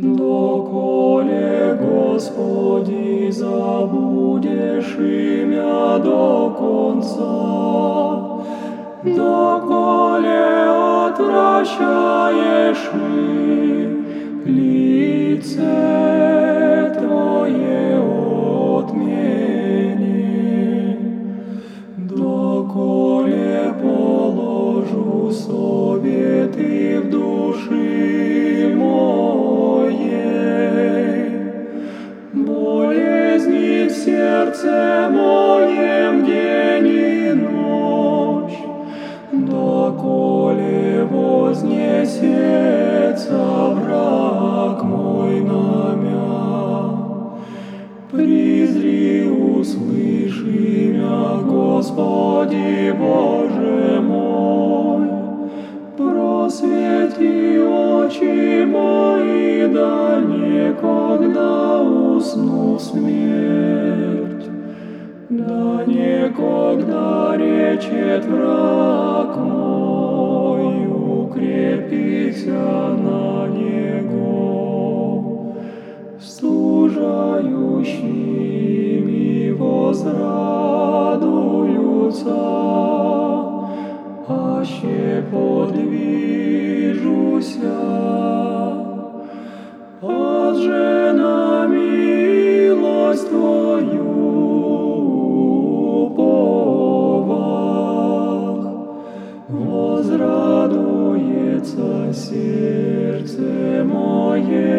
Доколе, Господи, забудешь имя до конца, Доколе отвращаешь лице Призри, услыши мя, Господи Боже мой, Просвети очи мои, да некогда усну смерть, да некогда речет враг мой, возрадуются, аще подвижуся, от же на милость Твою уповах, возрадуется сердце мое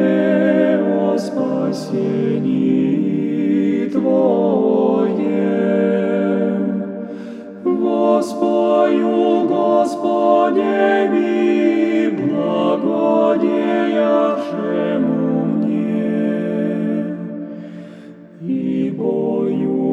Ви благодеявшему мне, и бою